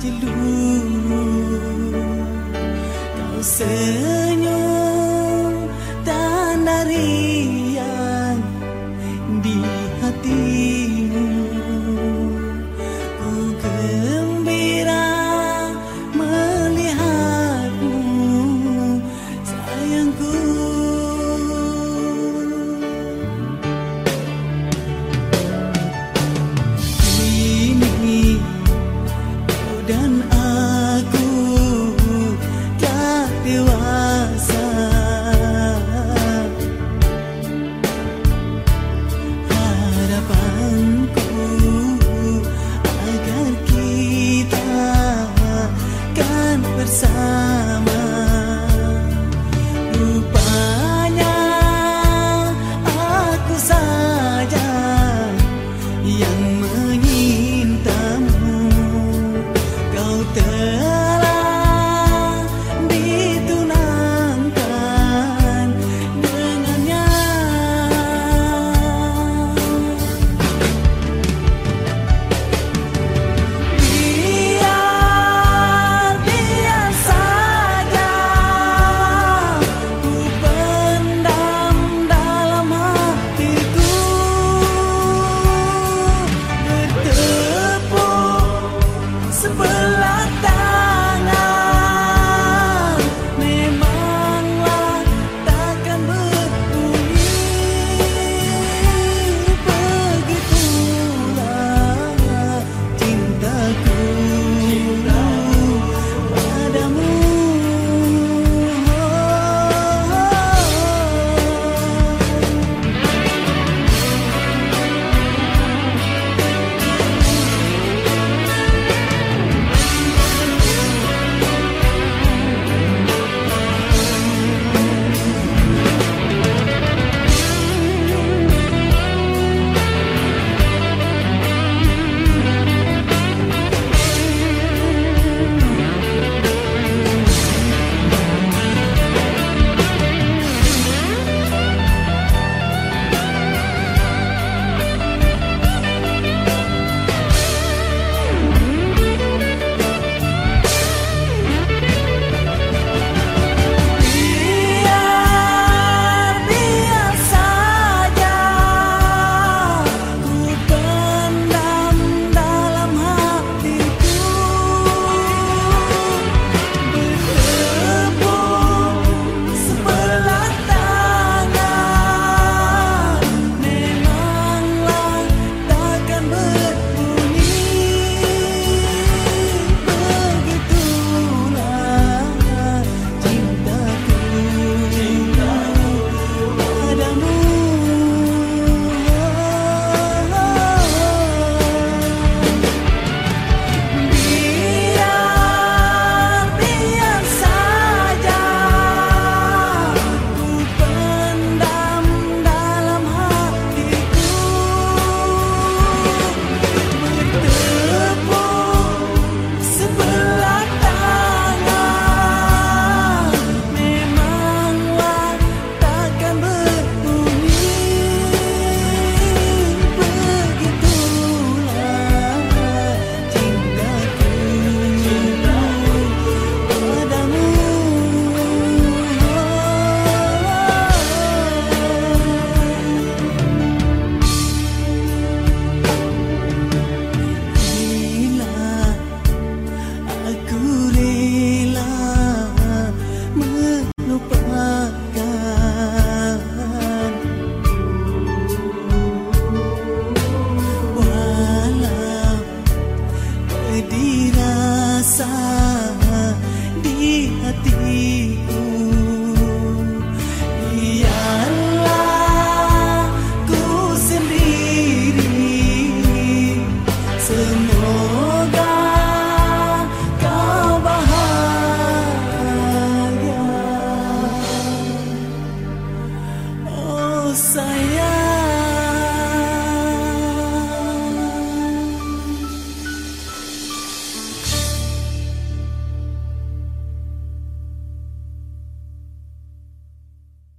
de luz, tão Senhor.